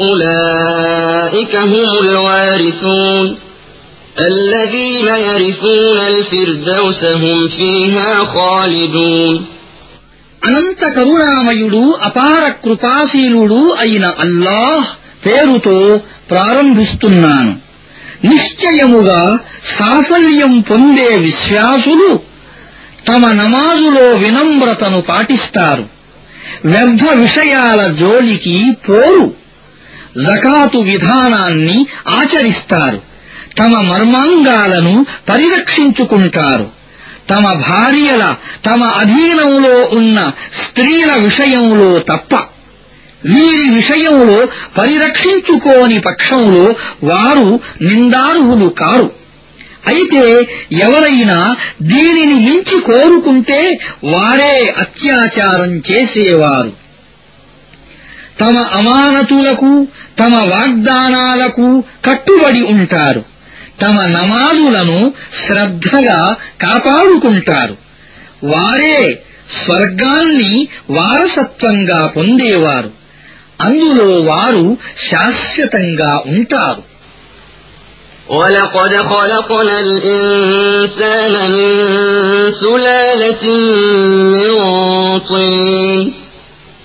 أولئك هم الوارثون الذين يرثون الفردوس هم فيها خالدون అనంత కరుణామయుడు అపార కృపాశీలుడు అయిన అల్లాహ్ పేరుతో ప్రారంభిస్తున్నాను నిశ్చయముగా సాఫల్యం పొందే విశ్వాసులు తమ నమాజులో వినమ్రతను పాటిస్తారు వ్యర్థ విషయాల జోలికి పోరు జకాతు విధానాన్ని ఆచరిస్తారు. తమ మర్మాంగాలను పరిరక్షించుకుంటారు. తమ భార్యల తమ అధీనంలో ఉన్న స్త్రీల విషయంలో తప్ప వీరి విషయంలో పరిరక్షించుకోని పక్షంలో వారు నిందార్హులు కారు. అయితే ఎవరైనా దీనిని మించి కోరుకుంటే వారే అత్యాచారం చేసేవారు. తమ అమానతులకు తమ వాగ్దానాలకు కట్టుబడి ఉంటారు తమ నమాజులను శ్రద్ధగా కాపాడుకుంటారు వారే స్వర్గాన్ని వారసత్వంగా పొందేవారు అందులో వారు శాశ్వతంగా ఉంటారు ولقد خلقنا الإنسان من سلالة من طين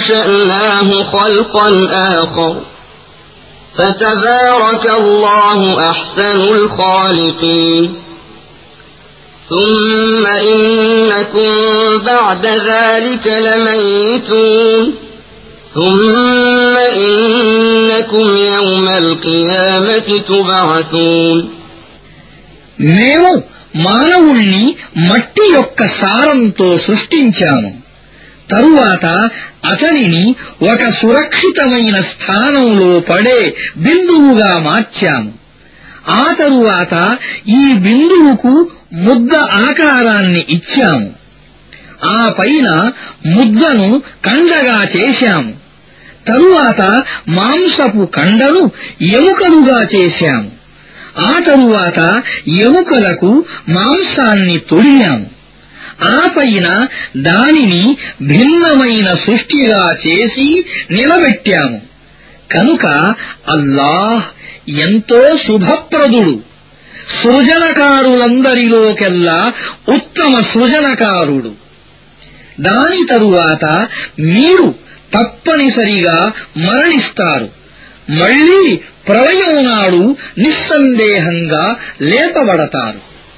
أنشأناه خلقا آخر فتبارك الله أحسن الخالقين ثم إنكم بعد ذلك لميتون ثم إنكم يوم القيامة تبعثون మేము మానవుణ్ణి మట్టి యొక్క సారంతో సృష్టించాము తరువాత అతనిని ఒక సురక్షితమైన స్థానంలో పడే బిందువుగా మార్చాము. ఆ తరువాత ఈ బిందువుకు ముద్ద ఆకారాన్ని ఇచ్చాము. ఆ పైన ముద్దను కండగా చేశాము. తరువాత మాంసపు కండను ఎముకలుగా చేశాము. ఆ తరువాత ఎముకలకు మాంసాన్ని తొడిగాము. ఆ పైన దానిని భిన్నమైన సృష్టిగా చేసి నిలబెట్టాము. కనుక అల్లాహ్ ఎంతో శుభప్రదుడు. సృజనకారులందరిలోకెల్లా ఉత్తమ సృజనకారుడు. దాని తరువాత మీరు తప్పనిసరిగా మరణిస్తారు. మళ్ళీ ప్రళయం నాడు నిస్సందేహంగా లేపబడతారు.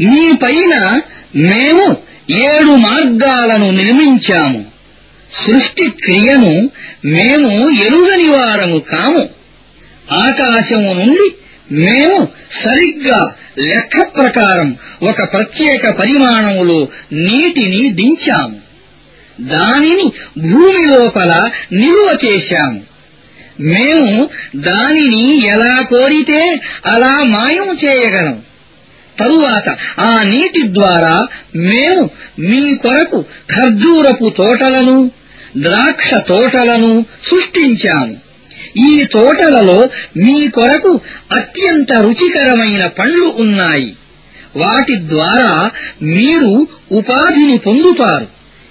నీ పైన మేము ఏడు మార్గాలను నిర్మించాము. సృష్టి క్రియను మేము ఎరుగని వారము కాము. ఆకాశము నుండి మేము సరిగ్గా లెక్క ప్రకారం ఒక ప్రత్యేక పరిమాణములో నీటిని దించాము. దానిని భూమి లోపల నిలువ చేశాము. మేము దానిని ఎలా కోరితే అలా మాయం చేయగలం. తరువాత ఆ నీటి ద్వారా మేము మీ కొరకు ఖర్జూరపు తోటలను ద్రాక్ష తోటలను సృష్టించాము. ఈ తోటలలో మీ కొరకు అత్యంత రుచికరమైన పండ్లు ఉన్నాయి. వాటి ద్వారా మీరు ఉపాధిని పొందుతారు.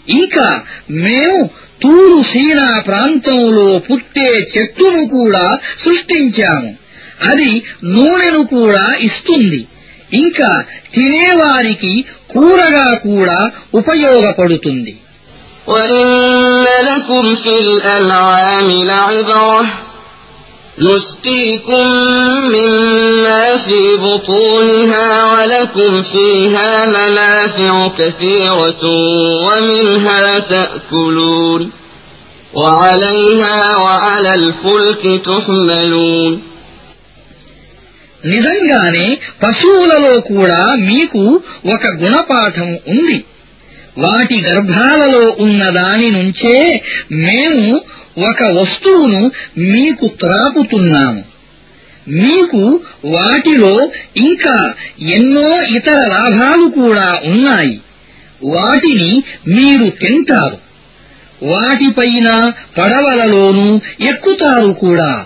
ఇంకా మేము తూరు సీనా ప్రాంతంలో పుట్టే చెట్టును కూడా సృష్టించాము. అది నూనెను కూడా ఇస్తుంది. ఇంకా తినేవారికి కూరగా కూడా ఉపయోగపడుతుంది وإن لكم في الأنعام لعبرة نسقيكم مما في بطونها ولكم فيها منافع كثيرة ومنها تأكلون وعليها وعلى الفلك تحملون నిజంగానే పశువులలో కూడా మీకు ఒక గుణపాఠం ఉంది. వాటి గర్భాలలో ఉన్న దాని నుంచే మేము ఒక వస్తువును మీకు త్రాపుతున్నాము. మీకు వాటిలో ఇంకా ఎన్నో ఇతర లాభాలు కూడా ఉన్నాయి. వాటిని మీరు తింటారు. వాటిపైన పడవలలోనూ ఎక్కుతారు కూడా.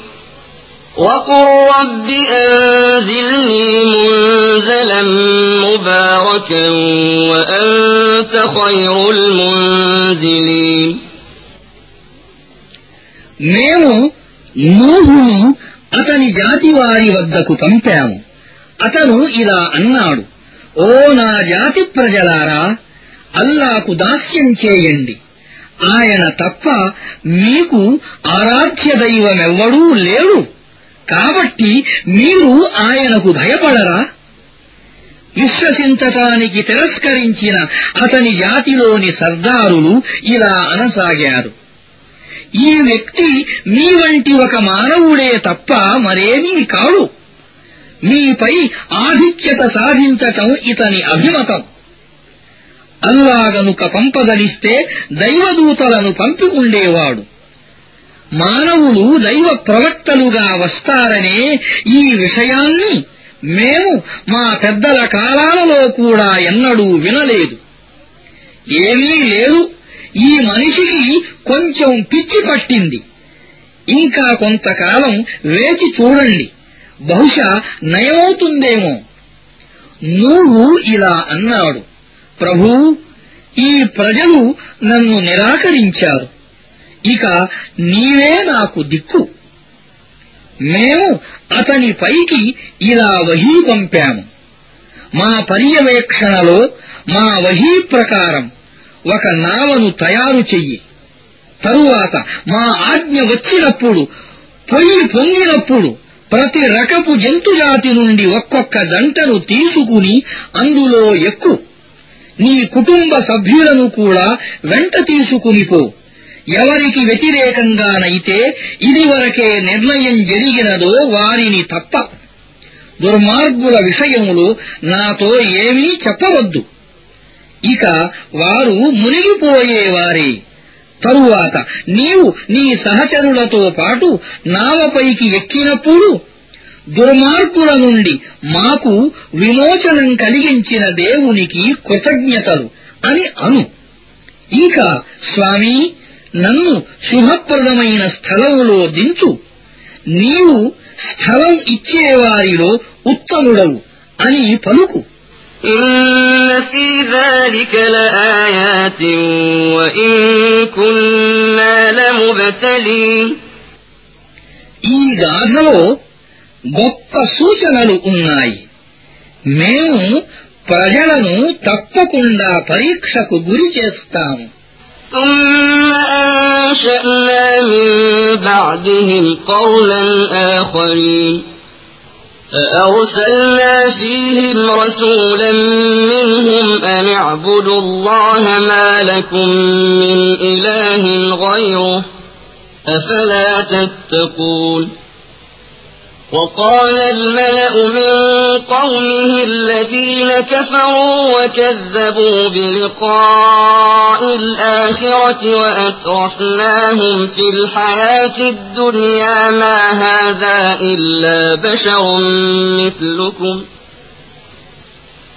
وقل رب أنزلني منزلا مباركا وأنت خير المنزلين మేము నూహును అతని జాతి వారి వద్దకు పంపాము అతను ఇలా అన్నాడు ఓ నా జాతి ప్రజలారా అల్లాకు దాస్యం చేయండి ఆయన తప్ప మీకు ఆరాధ్య దైవమెవ్వడూ లేడు కాబట్టి మీరు ఆయనకు భయపడరా? విశ్వసించటానికి తిరస్కరించిన అతని జాతిలోని సర్దారులు ఇలా అనసాగారు. ఈ వ్యక్తి మీ వంటి ఒక మానవుడే తప్ప మరేమీ కాడు. మీపై ఆధిక్యత సాధించటం ఇతని అభిమతం. అల్లా గనుక పంపదలిస్తే దైవదూతలను పంపి ఉండేవాడు మానవులు దైవ ప్రవక్తలుగా వస్తారనే ఈ విషయాన్ని మేము మా పెద్దల కాలాలలో కూడా ఎన్నడూ వినలేదు. ఏమీ లేదు. ఈ మనిషికి కొంచెం పిచ్చి పట్టింది. ఇంకా కొంతకాలం వేచి చూడండి. బహుశా నయమవుతుందేమో. నువ్వు ఇలా అన్నాడు. ప్రభూ ఈ ప్రజలు నన్ను నిరాకరించారు. ఇక నీవే నాకు దిక్కు. మేము అతని పైకి ఇలా వహీ పంపాము. మా పర్యవేక్షణలో మా వహీ ప్రకారం ఒక నావను తయారు చెయ్యి. తరువాత మా ఆజ్ఞ వచ్చినప్పుడు పొయ్యి పొంగినప్పుడు ప్రతి రకపు జంతుజాతి నుండి ఒక్కొక్క జంటను తీసుకుని అందులో ఎక్కు. నీ కుటుంబ సభ్యులను కూడా వెంట తీసుకునిపో ఎవరికి వ్యతిరేకంగానైతే ఇదివరకే నిర్ణయం జరిగినదో వారిని తప్ప. దుర్మార్గుల విషయంలో నాతో ఏమీ చెప్పవద్దు. ఇక వారు మునిగిపోయేవారే. తరువాత నీవు నీ సహచరులతో పాటు నావపైకి ఎక్కినప్పుడు దుర్మార్గుల నుండి మాకు విమోచనం కలిగించిన దేవునికి కృతజ్ఞతలు అని అను. ఇంకా స్వామీ నన్ను శుభప్రదమైన స్థలములో దించు నీవు స్థలం ఇచ్చేవారిలో ఉత్తముడవు అని పలుకు إن في ذلك لآيات وإن كنا لمبتلين ఈ గాథలో గొప్ప సూచనలు ఉన్నాయి మేము ప్రజలను తప్పకుండా పరీక్షకు గురి చేస్తాము ثم أنشأنا من بعدهم قرنا آخرين. فأرسلنا فيهم رسولا منهم أن اعبدوا الله ما لكم من إله غيره أفلا تتقون. وقال الملأ من قومه الذين كفروا وكذبوا بلقاء الآخرة وأترفناهم في الحياة الدنيا ما هذا إلا بشر مثلكم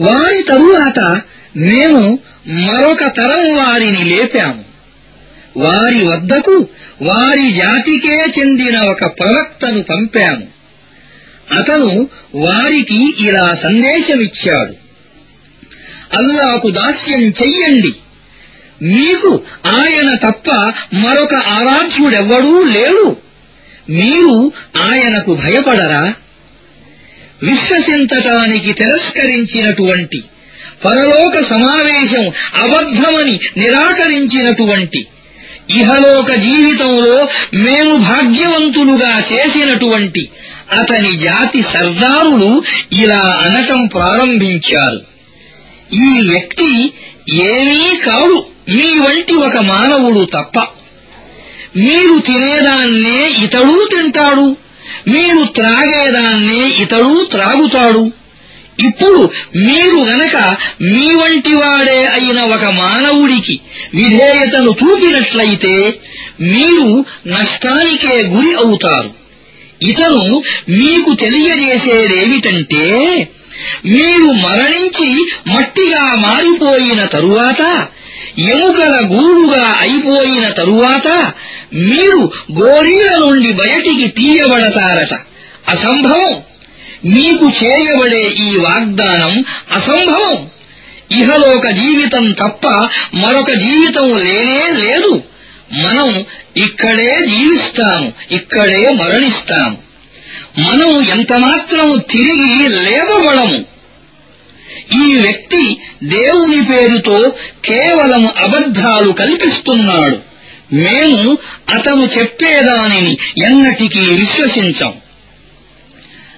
వారి తరువాత మేము మరొక తరం వారిని లేపాము. వారి వద్దకు వారి జాతికే చెందిన ఒక ప్రవక్తను పంపాము. అతను వారికి ఇలా సందేశమిచ్చాడు. అల్లాకు దాస్యం చెయ్యండి. మీకు ఆయన తప్ప మరొక ఆరాధ్యుడెవ్వడూ లేడు. మీరు ఆయనకు భయపడరా? విశ్వసించటానికి తిరస్కరించినటువంటి పరలోక సమావేశం అబద్ధమని నిరాకరించినటువంటి ఇహలోక జీవితంలో మేము భాగ్యవంతులుగా చేసినటువంటి అతని జాతి సర్దారులు ఇలా అనటం ప్రారంభించారు. ఈ వ్యక్తి ఏమీ కాడు. మీ వంటి ఒక మానవుడు తప్ప. మీరు తినేదాన్నే ఇతడు తింటాడు. మీరు త్రాగేదాన్నే ఇతడు త్రాగుతాడు. ఇప్పుడు మీరు గనక మీ వంటి వాడే అయిన ఒక మానవుడికి విధేయతను చూపినట్లయితే మీరు నష్టానికే గురి అవుతారు. ఇతను మీకు తెలియజేసేదేమిటంటే మీరు మరణించి మట్టిగా మారిపోయిన తరువాత ఎముకల గూడుగా అయిపోయిన తరువాత మీరు గోరీల నుండి బయటికి తీయబడతారట. అసంభవం. మీకు చేయబడే ఈ వాగ్దానం అసంభవం. ఇహలోక జీవితం తప్ప మరొక జీవితం లేనే లేదు. మనం ఇక్కడే జీవిస్తాము ఇక్కడే మరణిస్తాము. మనం ఎంతమాత్రము తిరిగి లేవబడము. ఈ వ్యక్తి దేవుని పేరుతో కేవలం అబద్ధాలు కల్పిస్తున్నాడు. మేము అతను చెప్పేదానిని ఎన్నటికీ విశ్వసించం.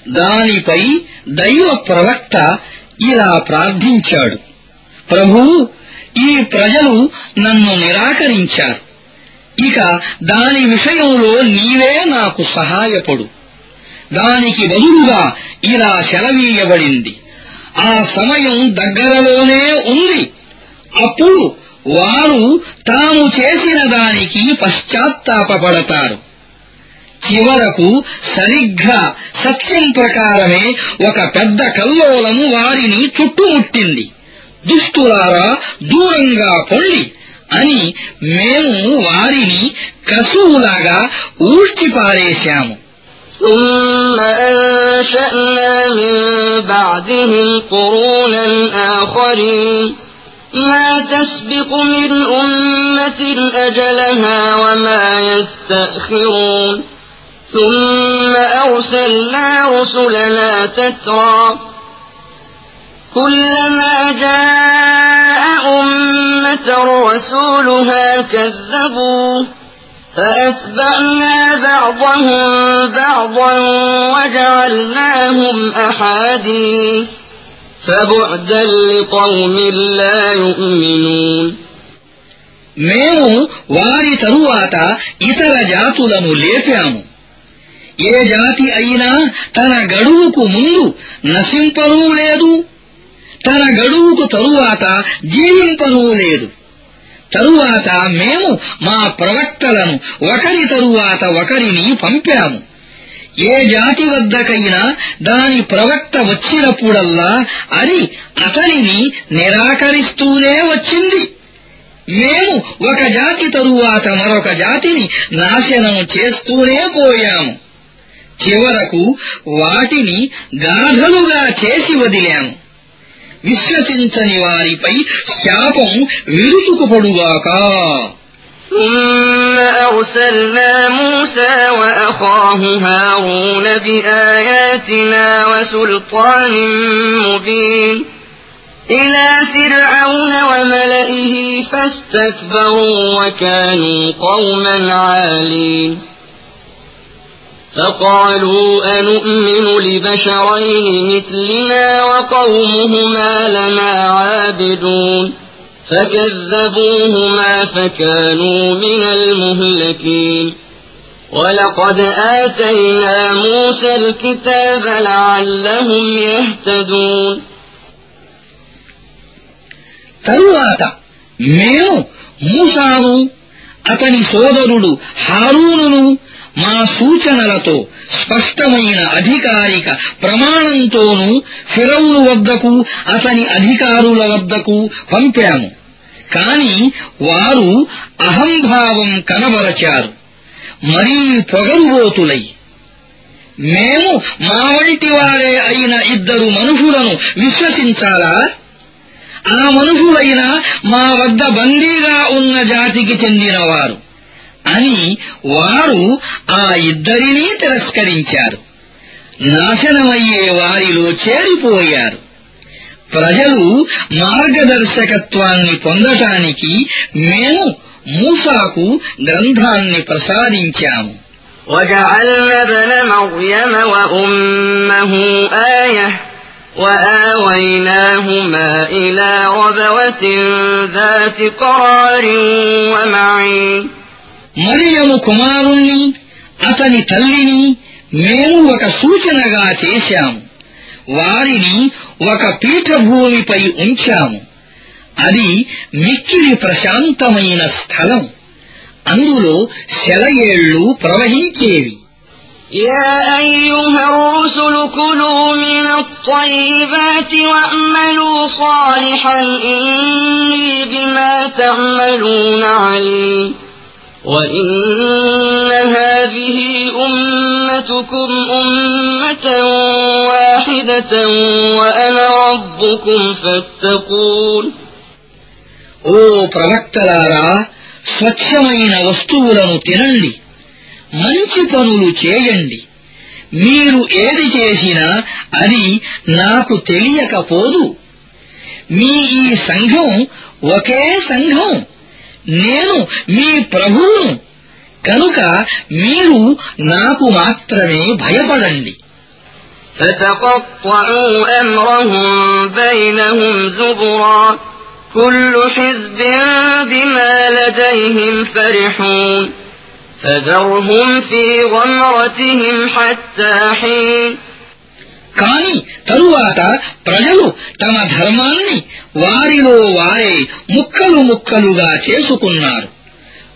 దానిపై దైవ ప్రవక్త ఇలా ప్రార్థించాడు. ప్రభూ ఈ ప్రజలు నన్ను నిరాకరించారు. ఇక దాని విషయంలో నీవే నాకు సహాయపడు. దానికి బదులుగా ఇలా సెలవీయబడింది. ఆ సమయం దగ్గరలోనే ఉంది. అప్పుడు వారు తాము చేసిన దానికి పశ్చాత్తాపపడతారు. చివరకు సరిగ్గా సత్యం ప్రకారమే ఒక పెద్ద కల్లోలం వారిని చుట్టుముట్టింది. దుష్టులారా దూరంగా పొండి అని మేము వారిని కసువులాగా ఊడ్చిపారేశాము. ثم أنشأنا من بعدهم قرونا آخرين. ما تسبق من أمة أجلها وما يستأخرون. ثم أرسلنا رسلنا تترى. كلما جاء أمة رسولها كذبوه فأتبعنا بعضهم بعضا وجعلناهم أحاديث فبعدا لقوم لا يؤمنون మేము వారి తరువాత ఇతర జాతులను లేపాము ఏ జాతి అయినా తన గడువుకు ముందు నశింపనూ లేదు తన గడువుకు తరువాత జీవింపనూ లేదు తరువాత మేము మా ప్రవక్తలను ఒకరి తరువాత ఒకరిని పంపాము. ఏ జాతి వద్దకైనా దాని ప్రవక్త వచ్చినప్పుడల్లా అది అతనిని నిరాకరిస్తూనే వచ్చింది. మేము ఒక జాతి తరువాత మరొక జాతిని నాశనం చేస్తూనే పోయాము. చివరకు వాటిని గాథలుగా చేసి వదిలాము. విశ్వసించని వారిపై శాపం విరుచుకుపడుగాక ثم أرسلنا موسى وأخاه هارون بآياتنا وسلطان مبين إلى فرعون وملئه فاستكبروا وكانوا قوما عالين فقالوا أنؤمن لبشرين مثلنا وقومهما لنا عابدون فكذبوهما فكانوا من المهلكين ولقد آتينا موسى الكتاب لعلهم يهتدون తరువాత మేము మూసాను అతని సోదరుడు హారూనును మా సూచనలతో స్పష్టమైన అధికారిక ప్రమాణంతోనూ ఫిరౌను వద్దకు అతని అధికారుల వద్దకు పంపాము. కాని వారు అహంభావం కనబరచారు. మరీ పొగరుబోతులై మేము మా వంటి వారే అయిన ఇద్దరు మనుషులను విశ్వసించాలా? ఆ మనుషులైన మా వద్ద బందీగా ఉన్న జాతికి చెందినవారు. అని వారు ఆ ఇద్దరినీ తిరస్కరించారు నాశనమయ్యే వారిలో చేరిపోయారు ప్రజలు మార్గదర్శకత్వాన్ని పొందటానికి మేము మూసాకు గ్రంథాన్ని ప్రసాదించాము وجعلنا ابن مريم وأمه آية وآويناهما إلى ربوة ذات قرار ومعين మరియము కుమారుణ్ణి అతని తల్లిని మేము ఒక సూచనగా చేశాము వారిని ఒక పీఠభూమిపై ఉంచాము అది మిక్కిలి ప్రశాంతమైన స్థలం అందులో సెలయేళ్లు ప్రవహించేవి يا أيها الرسل كلوا من الطيبات واعملوا صالحا إني بما تعملون عليم وإن هذه أمتكم أمة واحدة وأنا ربكم فاتقون ఓ ప్రవక్తలారా స్వచ్ఛమైన వస్తువులను తినండి మంచి పనులు చేయండి మీరు ఏది చేసినా అది నాకు తెలియకపోదు మీ ఈ సంఘం ఒకే సంఘం నేను మీ ప్రభువును కనుక మీరు నాకు మాత్రమే భయపడండి فتقطعوا أمرهم بينهم زبرا كل حزب بما لديهم فرحون فذرهم في غمرتهم حتى حين కాని తరువాత ప్రజలు తమ ధర్మాన్ని వారిలో వారే ముక్కలు ముక్కలుగా చేసుకున్నారు.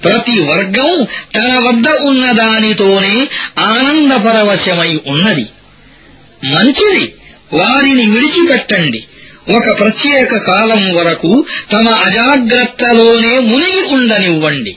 ప్రతి వర్గం తన వద్ద ఉన్నదానితోనే ఆనందపరవశమై ఉన్నది. మంచిది వారిని విడిచిపెట్టండి. ఒక ప్రత్యేక కాలం వరకు తమ అజాగ్రత్తలోనే మునిగి ఉండనివ్వండి.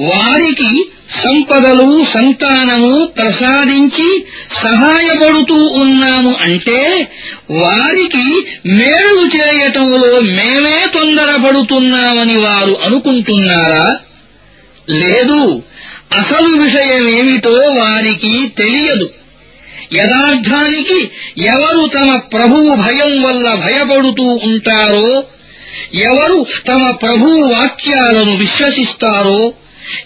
వారికి సంపదలు సంతానము ప్రసాదించి సహాయపడుతూ ఉన్నాము అంటే వారికి మేలు చేయటంలో మేమే తొందరపడుతున్నామని వారు అనుకుంటున్నారా? లేదు. అసలు విషయమేమిటో వారికి తెలియదు. యథార్థానికి ఎవరు తమ ప్రభువు భయం వల్ల భయపడుతూ ఉంటారో ఎవరు తమ ప్రభువు వాక్యాలను విశ్వసిస్తారో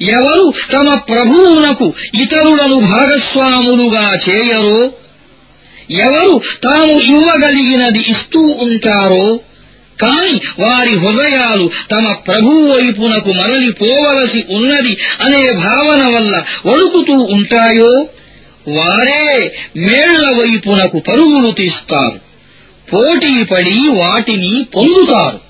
ఎవరు తమ ప్రభువునకు ఇతరులను భాగస్వాములుగా చేయరో? ఎవరు తాము ఇవ్వగలిగినది ఇస్తూ ఉంటారో? కాని వారి హృదయాలు తమ ప్రభువు వైపునకు మరలిపోవలసి ఉన్నది అనే భావన వల్ల వణుకుతూ ఉంటాయో? వారే మేళ్ళ వైపునకు పరుగులు తీస్తారు. పోటీపడి వాటిని పొందుతారు.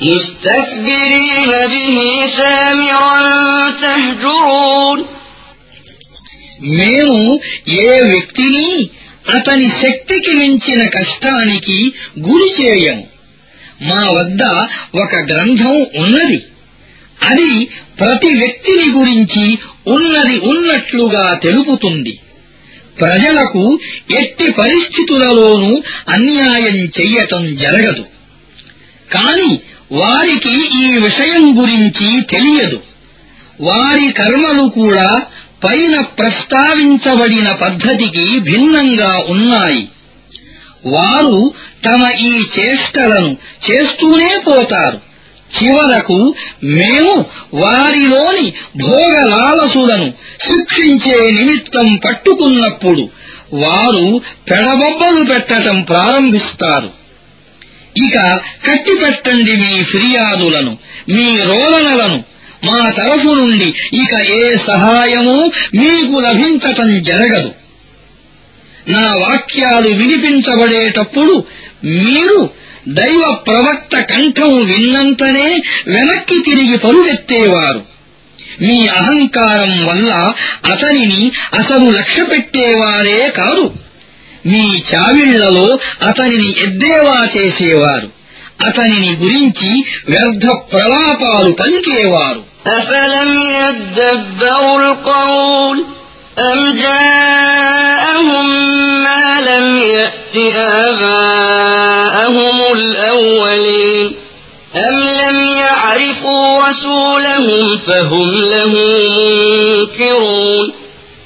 مستكبرين به سامرا تهجرون మేము ఏ వ్యక్తిని అతని శక్తికి మించిన కష్టానికి గురి చేయము మా వద్ద ఒక గ్రంథం ఉన్నది అది ప్రతి వ్యక్తిని గురించి ఉన్నది ఉన్నట్లుగా తెలుపుతుంది ప్రజలకు ఎట్టి పరిస్థితులలోనూ అన్యాయం చెయ్యటం జరగదు కాని వారికి ఈ విషయం గురించి తెలియదు. వారి కర్మలు కూడా పైన ప్రస్తావించబడిన పద్ధతికి భిన్నంగా ఉన్నాయి. వారు తమ ఈ చేష్టలను చేస్తూనే పోతారు. చివరకు మేము వారిలోని భోగలాలసులను శిక్షించే నిమిత్తం పట్టుకున్నప్పుడు వారు పెడబొబ్బలు పెట్టడం ప్రారంభిస్తారు. ఇక కట్టిపెట్టండి మీ ఫిర్యాదులను మీ రోదనలను మా తరఫు నుండి ఇక ఏ సహాయమూ మీకు లభించటం జరగదు. నా వాక్యాలు వినిపించబడేటప్పుడు మీరు దైవ ప్రవక్త కంఠం విన్నంతనే వెనక్కి తిరిగి పరుగెత్తేవారు. మీ అహంకారం వల్ల అతనిని అసలు లక్ష్యపెట్టేవారే కాదు. మీ చావిళ్లలో అతనిని ఎద్దేవా చేసేవారు అతనిని గురించి వ్యర్థ ప్రలాపాలు పలికేవారు أفلم يدبروا القول أم جاءهم ما لم يأت آباءهم الأولين أم لم يعرفوا رسولهم فهم له منكرون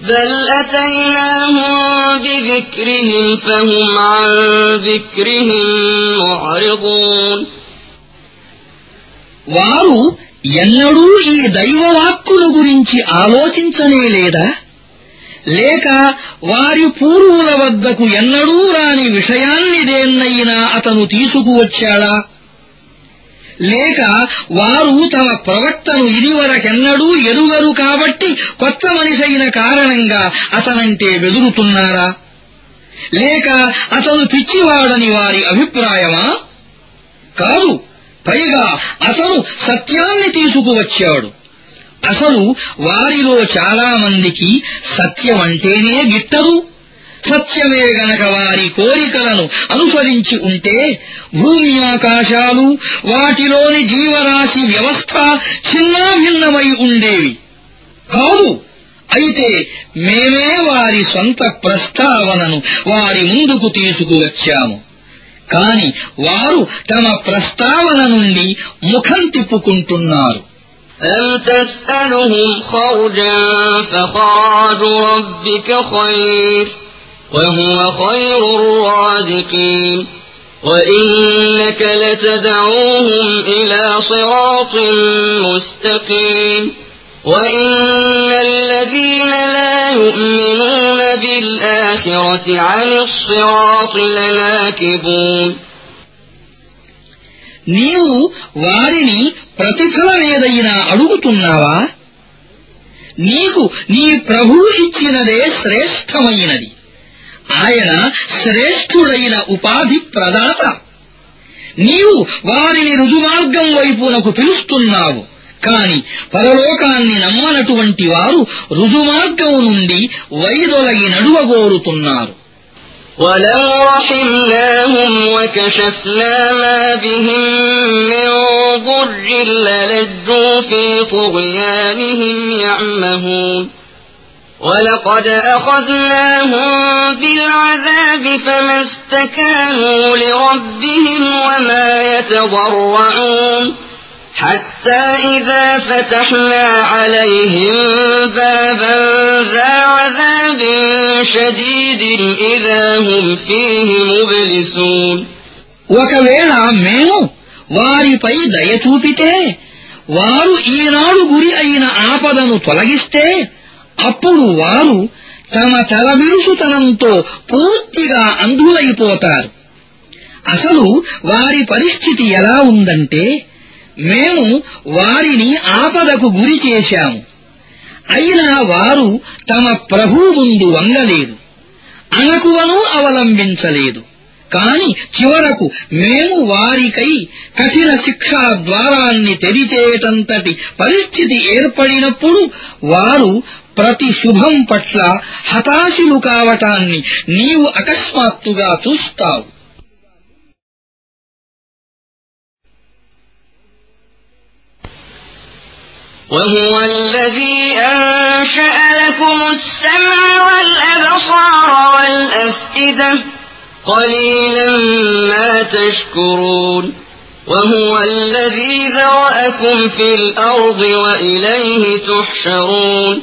بل أتيناهم بذكرهم فهم عن ذكرهم معرضون వారు ఎన్నడూ ఈ దైవవాక్కుల గురించి ఆలోచించనే లేదా లేక వారి పూర్వుల వద్దకు ఎన్నడూ రాని విషయాన్ని దేన్నైనా అతను తీసుకువచ్చాడా లేక వారు తమ ప్రవక్తను ఇదివరకెన్నడూ ఎరుగరు కాబట్టి కొత్త మనిషైన కారణంగా అతనంటే వెదురుతున్నారా లేక అతను పిచ్చివాడని వారి అభిప్రాయమా? కాదు పైగా అతను సత్యాన్ని తీసుకువచ్చాడు. అసలు వారిలో చాలా మందికి సత్యమంటేనే గిట్టదు. సత్యమే గనక వారి కోరికలను అనుసరించి ఉంటే భూమి ఆకాశాలు వాటిలోని జీవరాశి వ్యవస్థ చిన్నాభిన్నమై ఉండేవి కాదు అయితే మేమే వారి సొంత ప్రస్తావనను వారి ముందుకు తీసుకువచ్చాము కాని వారు తమ ప్రస్తావన నుండి ముఖం తిప్పుకుంటున్నారు أم تسألهم خرجا فخراج ربك خير وهو خير الرازقين وإنك لتدعوهم إلى صراط مستقيم وإن الذين لا يؤمنون بالآخرة عن الصراط لناكبون నీవు వారిని ప్రతిఫలమేదైనా అడుగుతున్నావా నీకు నీ ప్రభువు ఇచ్చినదే శ్రేష్టమైనది ఆయన శ్రేష్ఠుడైన ఉపాధి ప్రదాత నీవు వారిని రుజుమార్గం వైపునకు పిలుస్తున్నావు కాని పరలోకాన్ని నమ్మనటువంటి వారు రుజుమార్గం నుండి వైదొలగి నడువగోరుతున్నారు ولو رحمناهم وكشفنا ما بهم من ضر للجوا في طغيانهم يعمهون ولقد أخذناهم بالعذاب فما استكانوا لربهم وما يتضرعون حتى إذا فتحنا عليهم بابا ذا عذاب شديد إذا هم فيه مبلسون ఒకవేళ మేము వారిపై దయ చూపితే వారు ఈనాడు గురి అయిన ఆపదను తొలగిస్తే అప్పుడు వారు తమ తలబిరుసుతనంతో పూర్తిగా అంధులైపోతారు. అసలు వారి పరిస్థితి ఎలా ఉందంటే మేము వారిని ఆపదకు గురి చేశాము. అయినా వారు తమ ప్రభు ముందు వంగలేదు. అణకువను అవలంబించలేదు. కాని చివరకు మేము వారికై కఠిన శిక్షా ద్వారాన్ని తెరిచేటంతటి పరిస్థితి ఏర్పడినప్పుడు వారు ప్రతి శుభం పట్ల హతాశులు కావటాన్ని నీవు అకస్మాత్తుగా చూస్తావు وهو الذي أنشأ لكم السمع والأبصار والأفئدة قليلا ما تشكرون وهو الذي ذرأكم في الأرض وإليه تحشرون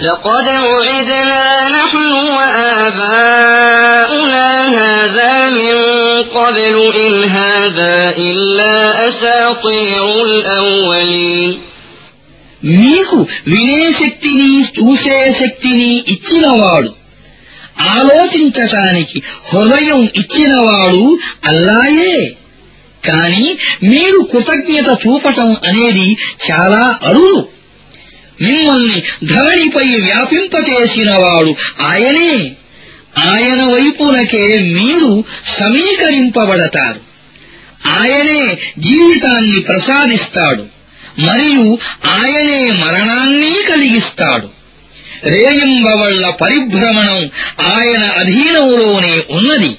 لقد وعدنا نحن وآباؤنا هذا من قبل إن هذا إلا أساطير الأولين మీకు వినే శక్తిని చూసే శక్తిని ఇచ్చినవాడు ఆలోచించటానికి హృదయం ఇచ్చినవాడు అల్లాయే కాని మీరు కృతజ్ఞత చూపటం అనేది చాలా అరుదు మిమ్మల్ని ధరణిపై వ్యాపింపచేసినవాడు ఆయనే. ఆయన వైపునకే మీరు సమీకరింపబడతారు. ఆయనే జీవితాన్ని ప్రసాదిస్తాడు మరియు ఆయనే మరణాన్ని కలిగిస్తాడు. రేయింబవళ్ళ పరిభ్రమణం ఆయన అధీనంలోనే ఉన్నది.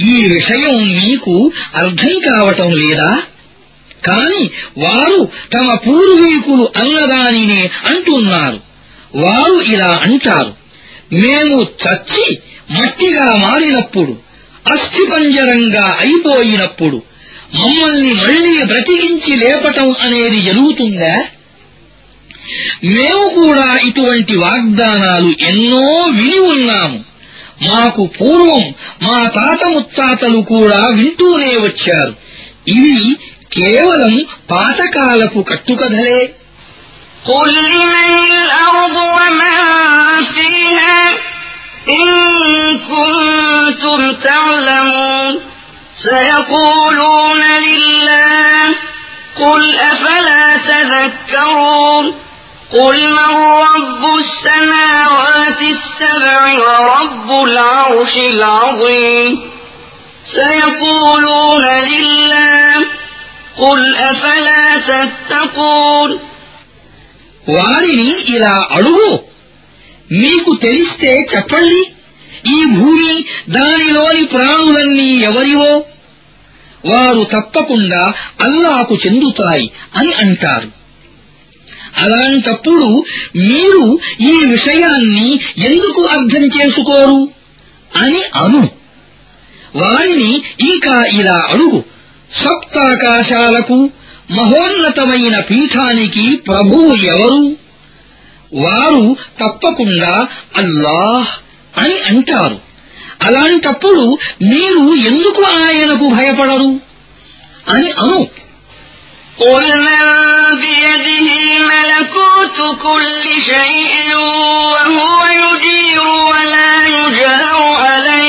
ఈ విషయం మీకు అర్థం కావటం లేదా? కాని వారు తమ పూర్వీకులు అన్నదానినే అంటున్నారు. వారు ఇలా అంటారు. మేము చచ్చి మట్టిగా మారినప్పుడు అస్థిపంజరంగా అయిపోయినప్పుడు మమ్మల్ని మళ్ళీ బ్రతికించి లేపటం అనేది జరుగుతుందా? మేము కూడా ఇటువంటి వాగ్దానాలు ఎన్నో విని ఉన్నాము. మాకు పూర్వం మా తాత ముత్తాతలు కూడా వింటూనే వచ్చారు. ఇవి కేవలం పాతకాలపు కట్టుకథలే قل لمن الأرض ومن فيها إن كنتم تعلمون سيقولون لله قل أفلا تذكرون قل من رب السماوات السبع ورب العرش العظيم سيقولون لله قل أفلا تتقون వారిని ఇలా అడుగు మీకు తెలిస్తే చెప్పండి ఈ భూమి దానిలోని ప్రాణులన్నీ ఎవరివో వారు తప్పకుండా అల్లాకు చెందుతాయి అని అంటారు అలాంటప్పుడు మీరు ఈ విషయాన్ని ఎందుకు అర్థం చేసుకోరు అని అను వారిని ఇంకా ఇలా అడుగు సప్తాకాశాలకు మహోన్నతమైన పీఠానికి ప్రభువు ఎవరు వారు తప్పకుండా అల్లాహ్ అని అంటారు అలాంటప్పుడు మీరు ఎందుకు ఆయనకు భయపడరు అని అను قل من بيده ملكوت كل شيء وهو يجير ولا يجار عليه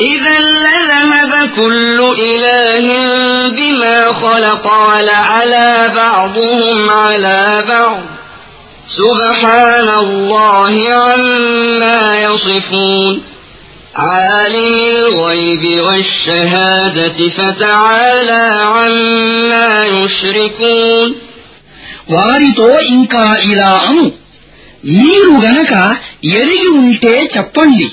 إذا لذهب كل إله بما خلق ولعلى بعضهم على بعض سبحان الله عما يصفون عالم الغيب والشهادة فتعالى عما يشركون వారితో ఇంకా ఇలా అను మీరు గనక ఎరిగి ఉంటే చెప్పండి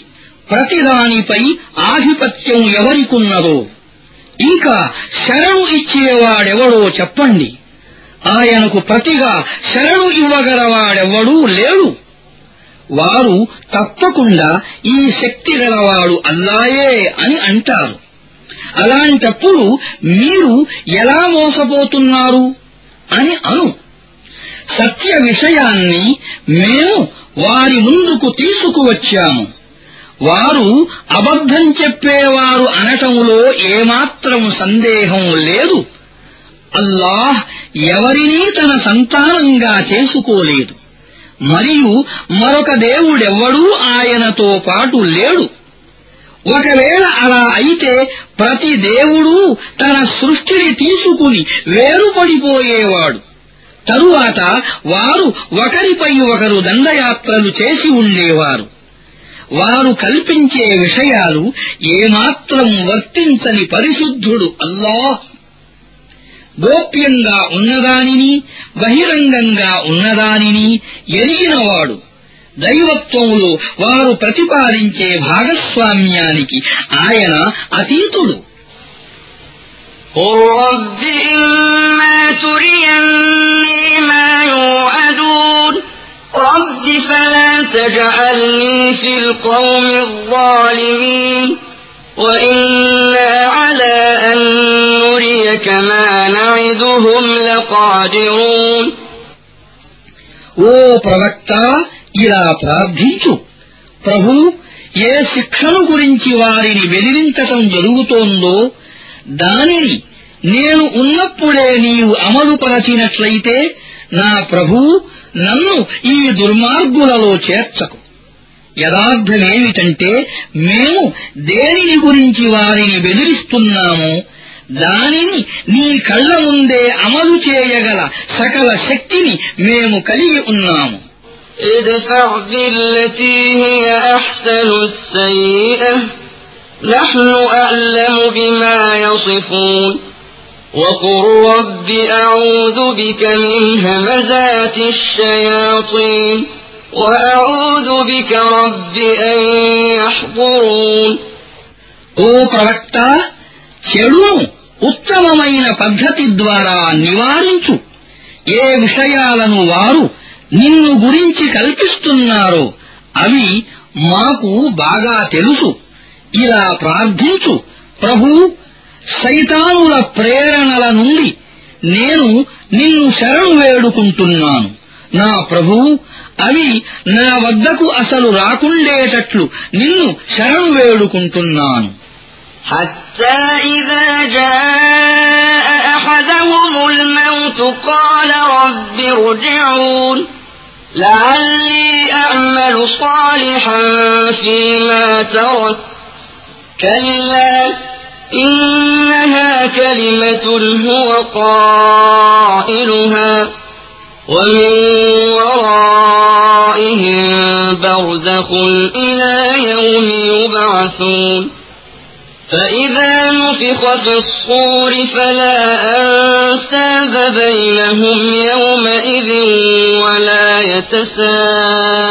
ప్రతిదానిపై ఆధిపత్యం ఎవరికున్నదో. ఇంకా శరణు ఇచ్చేవాడెవడో చెప్పండి. ఆయనకు ప్రతిగా శరణు ఇవ్వగలవాడెవడూ లేడు. వారు తప్పకుండా ఈ శక్తి గలవాడు అల్లాయే అని అంటారు. అలాంటప్పుడు మీరు ఎలా మోసపోతున్నారు అని అను. సత్య విషయాన్ని మేము వారి ముందుకు తీసుకువచ్చాము. వారు అబద్ధం చెప్పేవారు అనటములో ఏమాత్రం సందేహం లేదు. అల్లాహ్ ఎవరినీ తన సంతానంగా చేసుకోలేదు. మరియు మరొక దేవుడెవ్వడూ ఆయనతో పాటు లేడు. ఒకవేళ అలా అయితే ప్రతి దేవుడూ తన సృష్టిని తీసుకుని వేరుపడిపోయేవాడు. తరువాత వారు ఒకరిపై ఒకరు దండయాత్రలు చేసి ఉండేవారు. వారు కల్పించే విషయాలు ఏమాత్రం వర్తించని పరిశుద్ధుడు అల్లాహ్ గోప్యంగా ఉన్నదానిని బహిరంగంగా ఉన్నదానిని ఎరిగినవాడు దైవత్వములో వారు ప్రతిపాదించే భాగస్వామ్యానికి ఆయన అతీతుడు قل رب إما تريني ما يوعدون رب فلا تجعلني في القوم الظالمين وإنا على أن نريك ما نعدهم لقادرون ఓ ప్రవక్త ఇలా ప్రార్థించు ప్రభు ఏ శిక్షను గురించి వారిని బెదిరించటం జరుగుతోందో దానిని నేను ఉన్నప్పుడే నీవు అమలుపరచినట్లయితే నా ప్రభు నన్ను ఈ దుర్మార్గులలో చేర్చకు యథార్థమేమిటంటే మేము దేనిని గురించి వారిని బెదిరిస్తున్నామో దానిని నీ కళ్ల ముందే అమలు చేయగల సకల శక్తిని మేము కలిగి ఉన్నాము ادفع بالتي هي أحسن السيئة نحن أعلم بما يصفون وقل رب أعوذ بك من همزات الشياطين وأعوذ بك رب أن يحضرون ఓ ప్రవక్త చెడును ఉత్తమమైన పద్ధతి ద్వారా నివారించు ఏ విషయాలను వారు నిన్ను గురించి కల్పిస్తున్నారో అవి మాకు బాగా తెలుసు ఇలా ప్రార్థించు ప్రభు సైతానుల ప్రేరణల నుండి నేను నిన్ను శరణు వేడుకుంటున్నాను నా ప్రభు అవి నా వద్దకు అసలు రాకుండేటట్లు నిన్ను శరణు వేడుకుంటున్నాను حتى إذا جاء أحدهم الموت قال رب ارجعون لعلي أعمل صالحا فيما تركت كلا إنها كلمة هو قائلها ومن ورائهم برزخ إلى يوم يبعثون فإذا نفخ في الصور فلا أنساب بينهم يومئذ ولا يتساءلون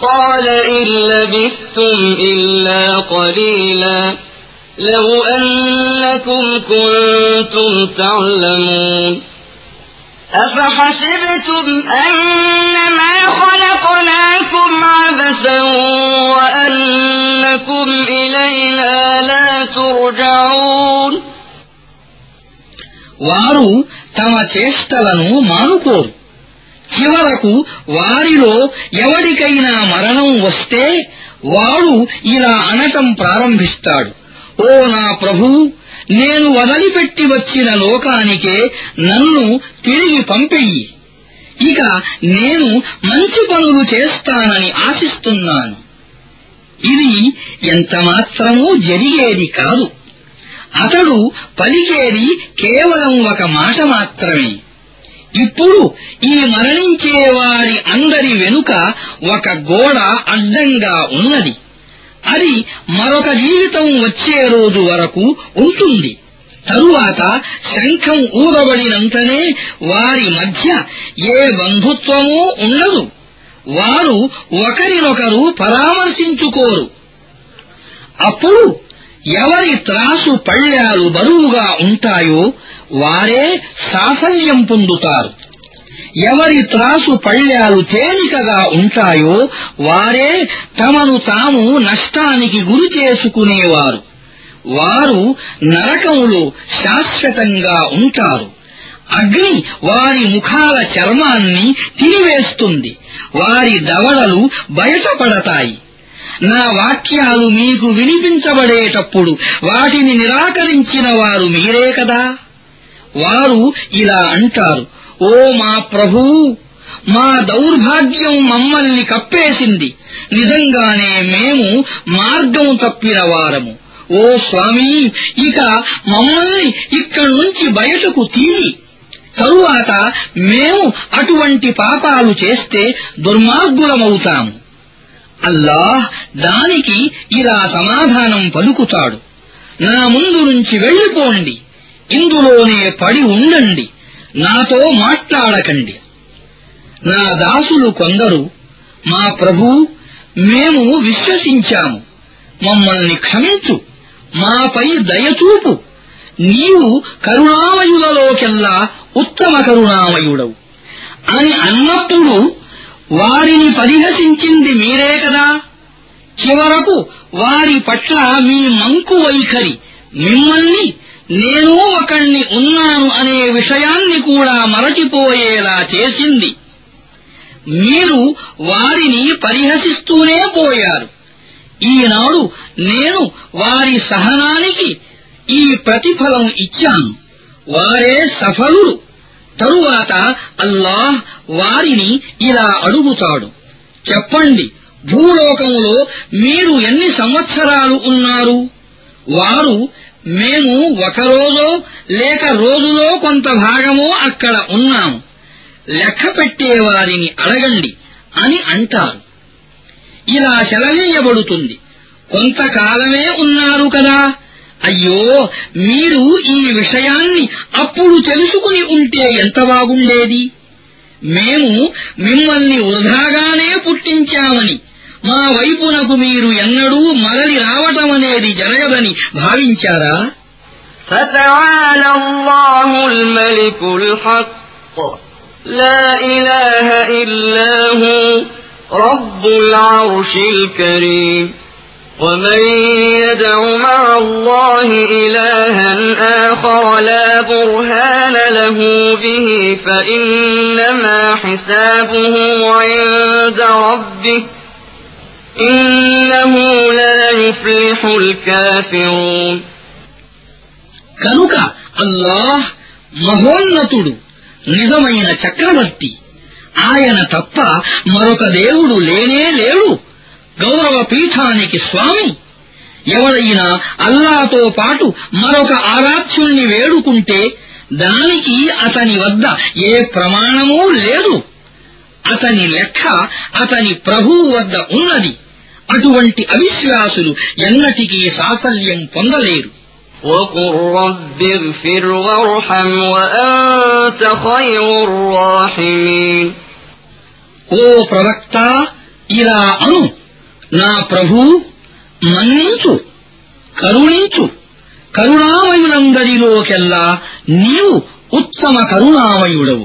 قال إن لبثتم إلا قليلا لو أنكم كنتم تعلمون أفحسبتم أنما خلقناكم عبثا وأنكم إلينا لا ترجعون వారు తమ చేష్టలను మానుకోరు చివరకు వారిలో ఎవరికైనా మరణం వస్తే వాడు ఇలా అనటం ప్రారంభిస్తాడు. ఓ నా ప్రభూ నేను వదిలిపెట్టి వచ్చిన లోకానికే నన్ను తిరిగి పంపెయ్యి. ఇక నేను మంచి పనులు చేస్తానని ఆశిస్తున్నాను. ఇది ఎంతమాత్రమూ జరిగేది కాదు. అతడు పలికేది కేవలం ఒక మాట మాత్రమే. ఇప్పుడు ఈ మరణించే వారి అందరి వెనుక ఒక గోడ అడ్డంగా ఉన్నది. అది మరొక జీవితం వచ్చే రోజు వరకు ఉంటుంది. తరువాత శంఖం ఊదబడినంతనే వారి మధ్య ఏ బంధుత్వమూ ఉండదు. వారు ఒకరినొకరు పరామర్శించుకోరు. అప్పుడు ఎవరి త్రాసు పళ్ళ్యాలు బరువుగా ఉంటాయో వారే సాఫల్యం పొందుతారు. ఎవరి త్రాసు పళ్ళ్యాలు తేలికగా ఉంటాయో వారే తమను తాము నష్టానికి గురి చేసుకునేవారు. వారు నరకములో శాశ్వతంగా ఉంటారు. అగ్ని వారి ముఖాల చర్మాన్ని తినివేస్తుంది. వారి దవడలు బయటపడతాయి. నా వాక్యాలు మీకు వినిపించబడేటప్పుడు వాటిని నిరాకరించిన వారు మీరే కదా? వారు ఇలా అంటారు ఓ మా ప్రభూ మా దౌర్భాగ్యం మమ్మల్ని కప్పేసింది. నిజంగానే మేము మార్గం తప్పిన వారము. ఓ స్వామి ఇక మమ్మల్ని ఇక్కడి నుంచి బయటకు తీయి. తరువాత మేము అటువంటి పాపాలు చేస్తే దుర్మార్గులమవుతాము. అల్లాహ్ దానికి ఇలా సమాధానం పలుకుతాడు నా ముందు నుంచి వెళ్ళిపోండి. ఇందులోనే పడి ఉండండి. నాతో మాట్లాడకండి. నా దాసులు కొందరు మా ప్రభూ మేము విశ్వసించాము. మమ్మల్ని క్షమించు. మాపై దయచూపు నీవు కరుణామయులలోకెల్లా ఉత్తమ కరుణామయుడవు. అని అన్నప్పుడు వారిని పరిహసించింది మీరే కదా. చివరకు వారి పట్ల మీ మంకు వైఖరి మిమ్మల్ని నేను ఒకణ్ణి ఉన్నాను అనే విషయాన్ని కూడా మరచిపోయేలా చేసింది. మీరు వారిని పరిహసిస్తూనే పోయారు. ఈనాడు నేను వారి సహనానికి ఈ ప్రతిఫలం ఇచ్చాను. వారే సఫలురు. తరువాత అల్లాహ్ వారిని ఇలా అడుగుతాడు. చెప్పండి భూలోకములో మీరు ఎన్ని సంవత్సరాలు ఉన్నారు? వారు మేము ఒకరోజో లేక రోజులో కొంత భాగమో అక్కడ ఉన్నాము. లెక్క పెట్టేవారిని అడగండి అని అంటారు. ఇలా సెలవీయబడుతుంది కొంతకాలమే ఉన్నారు కదా. అయ్యో మీరు ఈ విషయాన్ని అప్పుడు తెలుసుకుని ఉంటే ఎంత బాగుండేది? మేము మిమ్మల్ని వృధాగానే పుట్టించామని మా వైపునకు మీరు ఎన్నడూ మరలి రావటమనేది జరగదని భావించారా فتعالى الله الملك الحق لا إله إلا هو رب العرش الكريم ومن يدع مع الله إلها آخر لا برهان له به فإنما حسابه عند ربه కనుక అల్లాహ్ మహోన్నతుడు నిజమైన చక్రవర్తి. ఆయన తప్ప మరొక దేవుడు లేనే లేడు. గౌరవ పీఠానికి స్వామి. ఎవడైనా అల్లాతో పాటు మరొక ఆరాధ్యుణ్ణి వేడుకుంటే దానికి అతని వద్ద ఏ ప్రమాణమూ లేదు. అతని లెక్క అతని ప్రభువు వద్ద ఉన్నది. అటువంటి అవిశ్వాసులు ఎన్నటికీ సాఫల్యం పొందలేరు وقل رب اغفر وارحم وأنت خير الراحمين ఓ ప్రవక్త ఇలా అను నా ప్రభు మన్నించు కరుణించు కరుణామయులందరిలోకెల్లా నీవు ఉత్తమ కరుణామయుడవు